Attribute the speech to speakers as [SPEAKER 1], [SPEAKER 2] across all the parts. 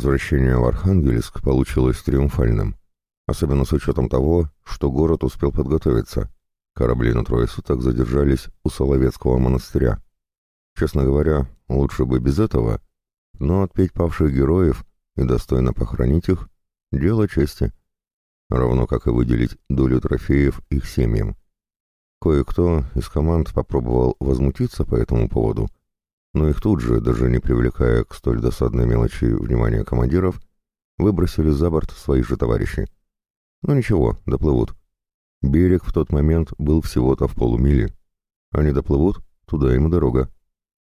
[SPEAKER 1] Возвращение в Архангельск получилось триумфальным, особенно с учетом того, что город успел подготовиться. Корабли на трое суток задержались у Соловецкого монастыря. Честно говоря, лучше бы без этого, но отпеть павших героев и достойно похоронить их — дело чести, равно как и выделить долю трофеев их семьям. Кое-кто из команд попробовал возмутиться по этому поводу, но их тут же, даже не привлекая к столь досадной мелочи внимания командиров, выбросили за борт свои же товарищи. Ну ничего, доплывут. Берег в тот момент был всего-то в полумиле. Они доплывут, туда им дорога.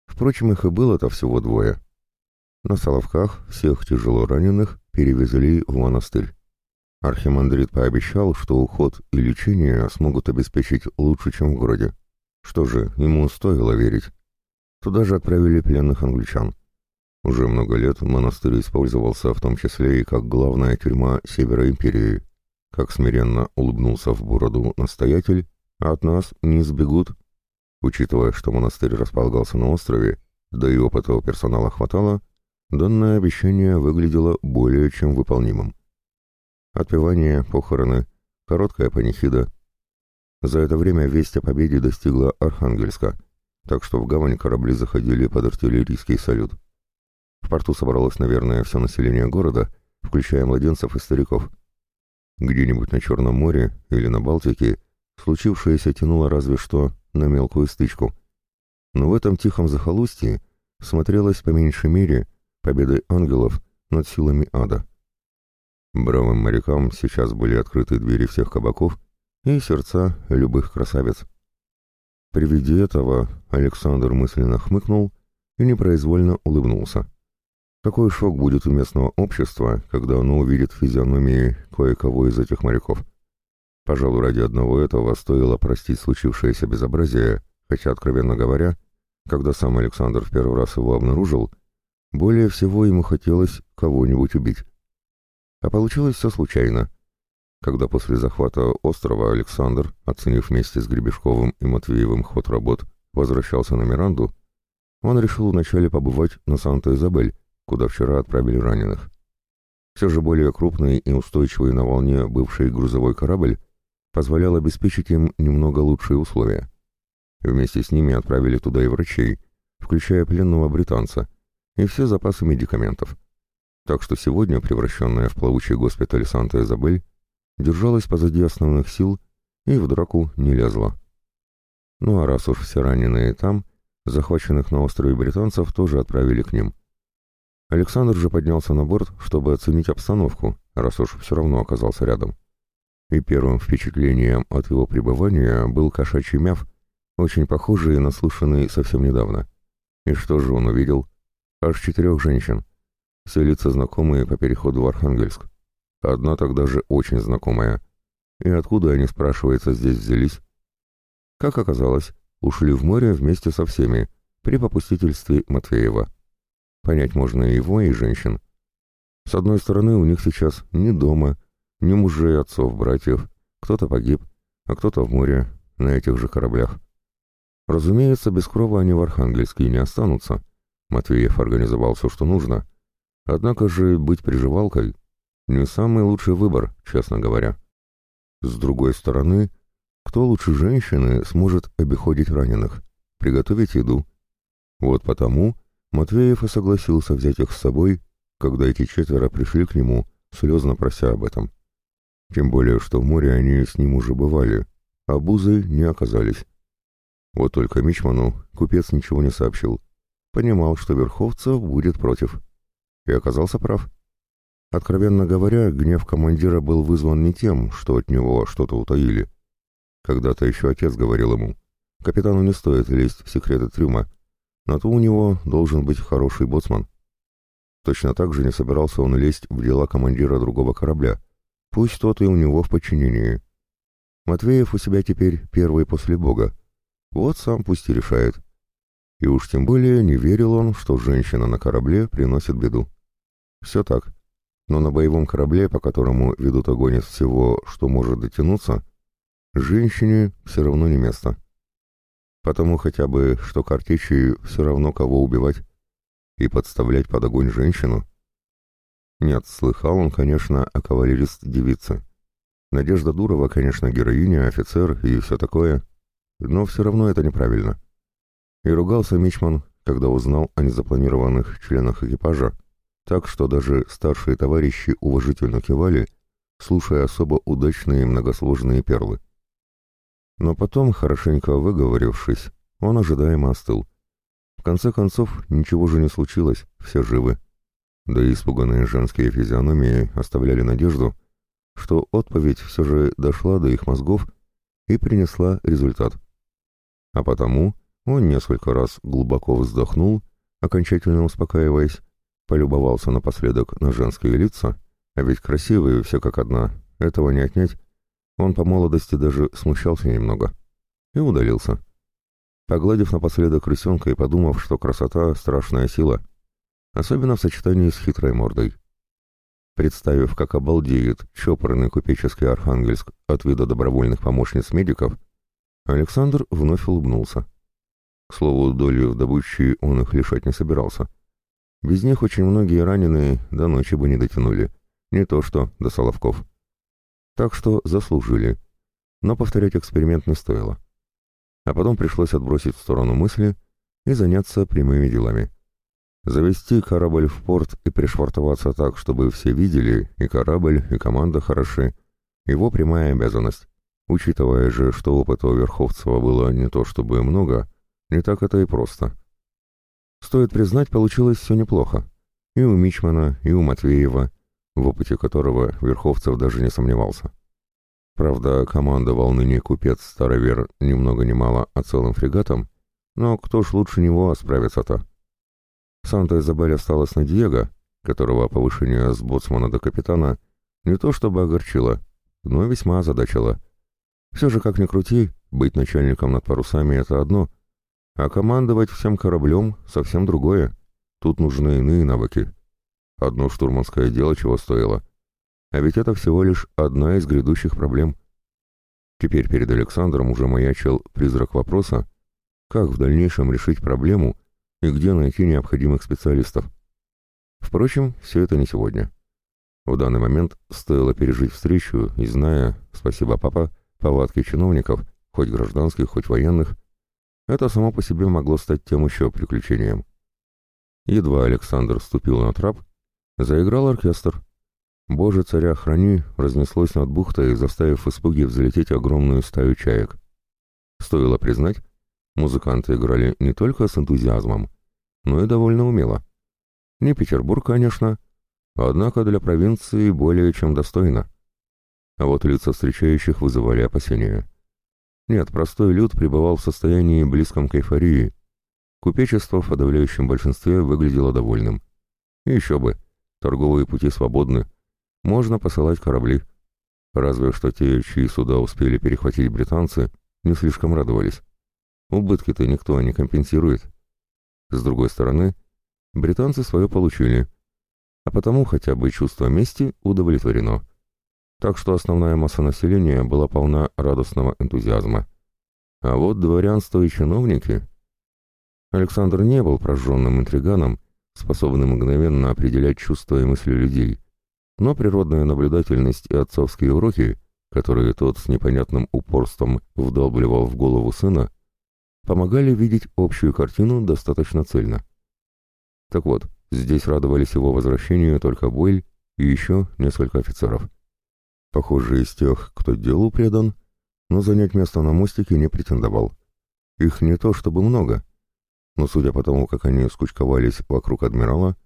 [SPEAKER 1] Впрочем, их и было-то всего двое. На Соловках всех тяжело раненых перевезли в монастырь. Архимандрит пообещал, что уход и лечение смогут обеспечить лучше, чем в городе. Что же, ему стоило верить. Туда же отправили пленных англичан. Уже много лет монастырь использовался в том числе и как главная тюрьма Севера Империи. Как смиренно улыбнулся в бороду настоятель, от нас не сбегут. Учитывая, что монастырь располагался на острове, да и опыта у персонала хватало, данное обещание выглядело более чем выполнимым. Отпевание, похороны, короткая панихида. За это время весть о победе достигла Архангельска, так что в гавань корабли заходили под артиллерийский салют. В порту собралось, наверное, все население города, включая младенцев и стариков. Где-нибудь на Черном море или на Балтике случившееся тянуло разве что на мелкую стычку. Но в этом тихом захолустье смотрелось по меньшей мере победой ангелов над силами ада. Бравым морякам сейчас были открыты двери всех кабаков и сердца любых красавиц. При виде этого Александр мысленно хмыкнул и непроизвольно улыбнулся. Какой шок будет у местного общества, когда оно увидит физиономии кое-кого из этих моряков? Пожалуй, ради одного этого стоило простить случившееся безобразие, хотя, откровенно говоря, когда сам Александр в первый раз его обнаружил, более всего ему хотелось кого-нибудь убить. А получилось все случайно. Когда после захвата острова Александр, оценив вместе с Гребешковым и Матвеевым ход работ, возвращался на Миранду, он решил вначале побывать на Санта-Изабель, куда вчера отправили раненых. Все же более крупный и устойчивый на волне бывший грузовой корабль позволял обеспечить им немного лучшие условия. Вместе с ними отправили туда и врачей, включая пленного британца, и все запасы медикаментов. Так что сегодня превращенная в плавучий госпиталь Санта-Изабель держалась позади основных сил и в драку не лезла. Ну а раз уж все раненые там, захваченных на острове британцев тоже отправили к ним. Александр же поднялся на борт, чтобы оценить обстановку, раз уж все равно оказался рядом. И первым впечатлением от его пребывания был кошачий мяв, очень похожий и наслушанный совсем недавно. И что же он увидел? Аж четырех женщин — все лица знакомые по переходу в Архангельск. Одна тогда же очень знакомая. И откуда они, спрашивается, здесь взялись? Как оказалось, ушли в море вместе со всеми, при попустительстве Матвеева. Понять можно и его, и женщин. С одной стороны, у них сейчас ни дома, ни мужей, отцов, братьев. Кто-то погиб, а кто-то в море, на этих же кораблях. Разумеется, без крова они в Архангельске не останутся. Матвеев организовал все, что нужно — Однако же быть приживалкой — не самый лучший выбор, честно говоря. С другой стороны, кто лучше женщины сможет обиходить раненых, приготовить еду? Вот потому Матвеев и согласился взять их с собой, когда эти четверо пришли к нему, слезно прося об этом. Тем более, что в море они с ним уже бывали, а бузы не оказались. Вот только Мичману купец ничего не сообщил. Понимал, что Верховцев будет против и оказался прав. Откровенно говоря, гнев командира был вызван не тем, что от него что-то утаили. Когда-то еще отец говорил ему, капитану не стоит лезть в секреты трюма, на то у него должен быть хороший боцман. Точно так же не собирался он лезть в дела командира другого корабля, пусть тот и у него в подчинении. Матвеев у себя теперь первый после Бога. Вот сам пусть и решает. И уж тем более не верил он, что женщина на корабле приносит беду. Все так. Но на боевом корабле, по которому ведут огонь из всего, что может дотянуться, женщине все равно не место. Потому хотя бы, что картечи все равно кого убивать. И подставлять под огонь женщину. Нет, слыхал он, конечно, о кавалерист-девице. Надежда Дурова, конечно, героиня, офицер и все такое, но все равно это неправильно. И ругался Мичман, когда узнал о незапланированных членах экипажа, так что даже старшие товарищи уважительно кивали, слушая особо удачные многосложные перлы. Но потом, хорошенько выговорившись, он ожидаемо остыл. В конце концов, ничего же не случилось, все живы. Да и испуганные женские физиономии оставляли надежду, что отповедь все же дошла до их мозгов и принесла результат. А потому он несколько раз глубоко вздохнул, окончательно успокаиваясь, полюбовался напоследок на женские лица, а ведь красивые все как одна, этого не отнять, он по молодости даже смущался немного. И удалился. Погладив напоследок рысенка и подумав, что красота — страшная сила, особенно в сочетании с хитрой мордой. Представив, как обалдеет чопорный купеческий Архангельск от вида добровольных помощниц медиков, Александр вновь улыбнулся. К слову, долю в добыче он их лишать не собирался. Без них очень многие раненые до ночи бы не дотянули, не то что до Соловков. Так что заслужили. Но повторять эксперимент не стоило. А потом пришлось отбросить в сторону мысли и заняться прямыми делами. Завести корабль в порт и пришвартоваться так, чтобы все видели, и корабль, и команда хороши. Его прямая обязанность. Учитывая же, что опыта у Верховцева было не то чтобы много, не так это и просто. Стоит признать, получилось все неплохо. И у Мичмана, и у Матвеева, в опыте которого Верховцев даже не сомневался. Правда, командовал ныне купец Старовер ни много ни мало, а целым фрегатом, но кто ж лучше него справится-то? Санта-Изабель осталась на Диего, которого повышение с боцмана до капитана не то чтобы огорчило, но весьма озадачило. Все же, как ни крути, быть начальником над парусами — это одно, а командовать всем кораблем — совсем другое. Тут нужны иные навыки. Одно штурманское дело чего стоило. А ведь это всего лишь одна из грядущих проблем. Теперь перед Александром уже маячил призрак вопроса, как в дальнейшем решить проблему и где найти необходимых специалистов. Впрочем, все это не сегодня. В данный момент стоило пережить встречу и, зная, спасибо папа, повадки чиновников, хоть гражданских, хоть военных, это само по себе могло стать тем еще приключением. Едва Александр ступил на трап, Заиграл оркестр. «Боже, царя храни!» разнеслось над бухтой, заставив в испуге взлететь огромную стаю чаек. Стоило признать, музыканты играли не только с энтузиазмом, но и довольно умело. Не Петербург, конечно, однако для провинции более чем достойно. А вот лица встречающих вызывали опасения. Нет, простой люд пребывал в состоянии близком к эйфории. Купечество в подавляющем большинстве выглядело довольным. Еще бы, Торговые пути свободны. Можно посылать корабли. Разве что те, чьи суда успели перехватить британцы, не слишком радовались. Убытки-то никто не компенсирует. С другой стороны, британцы свое получили, а потому хотя бы чувство мести удовлетворено. Так что основная масса населения была полна радостного энтузиазма. А вот дворянство и чиновники... Александр не был прожженным интриганом способный мгновенно определять чувства и мысли людей, но природная наблюдательность и отцовские уроки, которые тот с непонятным упорством вдалбливал в голову сына, помогали видеть общую картину достаточно цельно. Так вот, здесь радовались его возвращению только Бойль и еще несколько офицеров. Похоже, из тех, кто делу предан, но занять место на мостике не претендовал. Их не то чтобы много, но судя по тому, как они скучковались вокруг адмирала,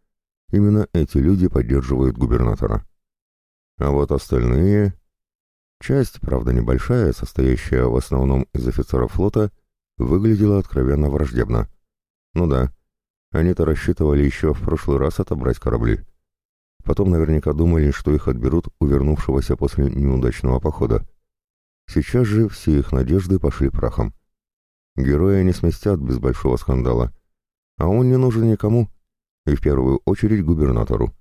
[SPEAKER 1] именно эти люди поддерживают губернатора. А вот остальные... Часть, правда небольшая, состоящая в основном из офицеров флота, выглядела откровенно враждебно. Ну да, они-то рассчитывали еще в прошлый раз отобрать корабли. Потом наверняка думали, что их отберут у вернувшегося после неудачного похода. Сейчас же все их надежды пошли прахом. Героя не сместят без большого скандала. А он не нужен никому, и в первую очередь губернатору.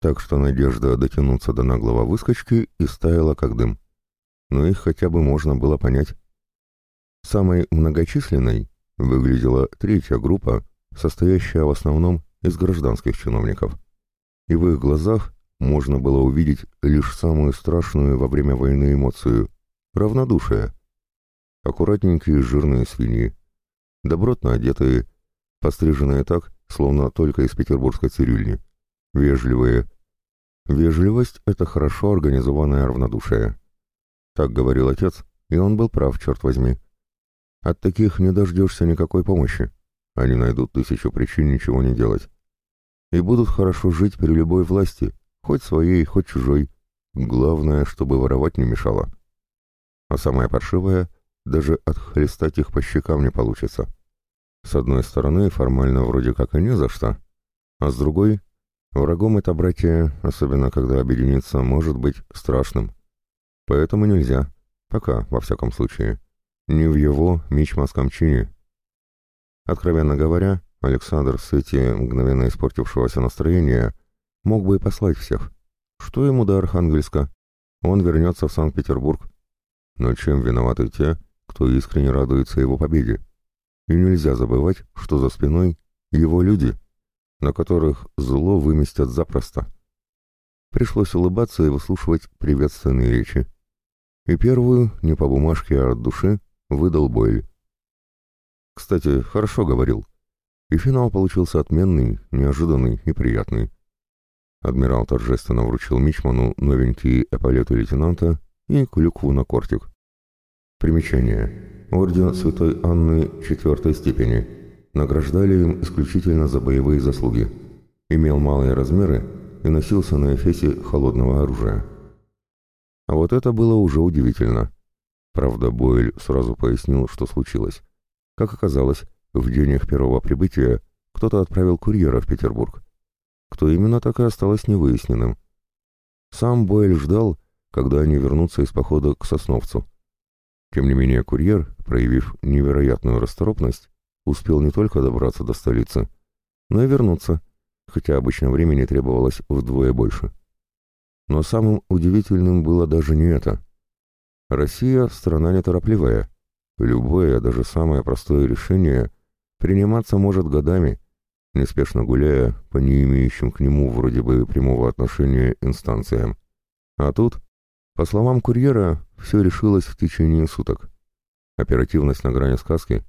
[SPEAKER 1] Так что надежда дотянуться до наглого выскочки и стаяла как дым. Но их хотя бы можно было понять. Самой многочисленной выглядела третья группа, состоящая в основном из гражданских чиновников. И в их глазах можно было увидеть лишь самую страшную во время войны эмоцию — равнодушие. Аккуратненькие жирные свиньи, добротно одетые, постриженные так, словно только из петербургской цирюльни, вежливые. Вежливость — это хорошо организованное равнодушие. Так говорил отец, и он был прав, черт возьми. От таких не дождешься никакой помощи. Они найдут тысячу причин ничего не делать. И будут хорошо жить при любой власти, хоть своей, хоть чужой. Главное, чтобы воровать не мешало. А самое паршивое, даже отхлестать их по щекам не получится. С одной стороны, формально вроде как и не за что, а с другой, врагом это братья, особенно когда объединиться, может быть страшным. Поэтому нельзя, пока, во всяком случае, не в его мичманском чине. Откровенно говоря, Александр с эти мгновенно испортившегося настроения мог бы и послать всех. Что ему до Архангельска? Он вернется в Санкт-Петербург. Но чем виноваты те, кто искренне радуется его победе? И нельзя забывать, что за спиной его люди, на которых зло выместят запросто. Пришлось улыбаться и выслушивать приветственные речи. И первую, не по бумажке, а от души, выдал Бойль. Кстати, хорошо говорил. И финал получился отменный, неожиданный и приятный. Адмирал торжественно вручил Мичману новенькие эполеты лейтенанта и клюкву на кортик. Примечание. Орден Святой Анны четвертой степени. Награждали им исключительно за боевые заслуги. Имел малые размеры и носился на эфесе холодного оружия. А вот это было уже удивительно. Правда, Бойль сразу пояснил, что случилось. Как оказалось, в день их первого прибытия кто-то отправил курьера в Петербург. Кто именно, так и осталось невыясненным. Сам Бойль ждал, когда они вернутся из похода к Сосновцу. Тем не менее, курьер, проявив невероятную расторопность, успел не только добраться до столицы, но и вернуться, хотя обычно времени требовалось вдвое больше. Но самым удивительным было даже не это. Россия — страна неторопливая. Любое, даже самое простое решение приниматься может годами, неспешно гуляя по не имеющим к нему вроде бы прямого отношения инстанциям. А тут, по словам курьера, все решилось в течение суток. Оперативность на грани сказки,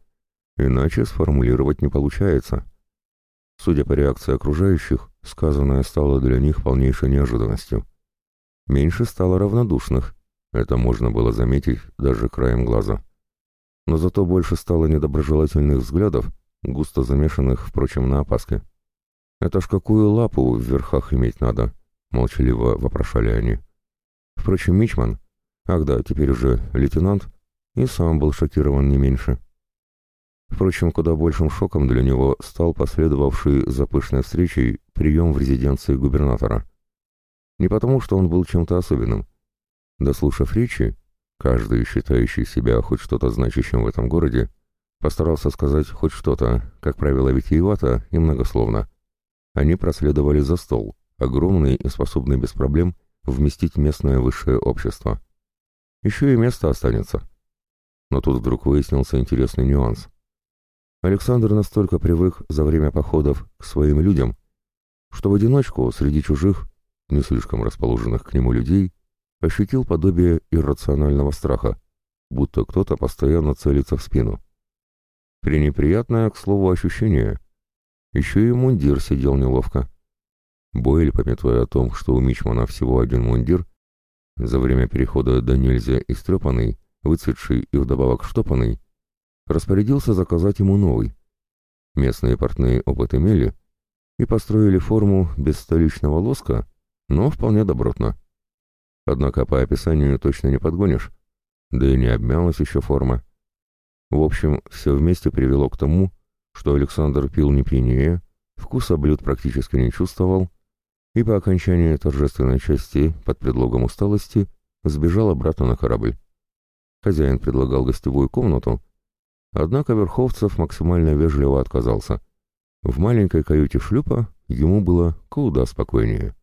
[SPEAKER 1] иначе сформулировать не получается. Судя по реакции окружающих, сказанное стало для них полнейшей неожиданностью. Меньше стало равнодушных, это можно было заметить даже краем глаза. Но зато больше стало недоброжелательных взглядов, густо замешанных, впрочем, на опаске. «Это ж какую лапу в верхах иметь надо?» — молчаливо вопрошали они. Впрочем, Мичман, ах да, теперь уже лейтенант, и сам был шокирован не меньше. Впрочем, куда большим шоком для него стал последовавший за пышной встречей прием в резиденции губернатора. Не потому, что он был чем-то особенным, Дослушав речи, каждый, считающий себя хоть что-то значащим в этом городе, постарался сказать хоть что-то, как правило, витиевато и многословно. Они проследовали за стол, огромный и способный без проблем вместить местное высшее общество. Еще и место останется. Но тут вдруг выяснился интересный нюанс. Александр настолько привык за время походов к своим людям, что в одиночку среди чужих, не слишком расположенных к нему людей, ощутил подобие иррационального страха, будто кто-то постоянно целится в спину. Пренеприятное, к слову, ощущение. Еще и мундир сидел неловко. Бойль, пометуя о том, что у Мичмана всего один мундир, за время перехода до нельзя истрепанный, выцветший и вдобавок штопанный, распорядился заказать ему новый. Местные портные опыт имели и построили форму без столичного лоска, но вполне добротно. Однако по описанию точно не подгонишь. Да и не обмялась еще форма. В общем, все вместе привело к тому, что Александр пил не пьянее, вкуса блюд практически не чувствовал, и по окончании торжественной части, под предлогом усталости, сбежал обратно на корабль. Хозяин предлагал гостевую комнату, однако Верховцев максимально вежливо отказался. В маленькой каюте шлюпа ему было куда спокойнее.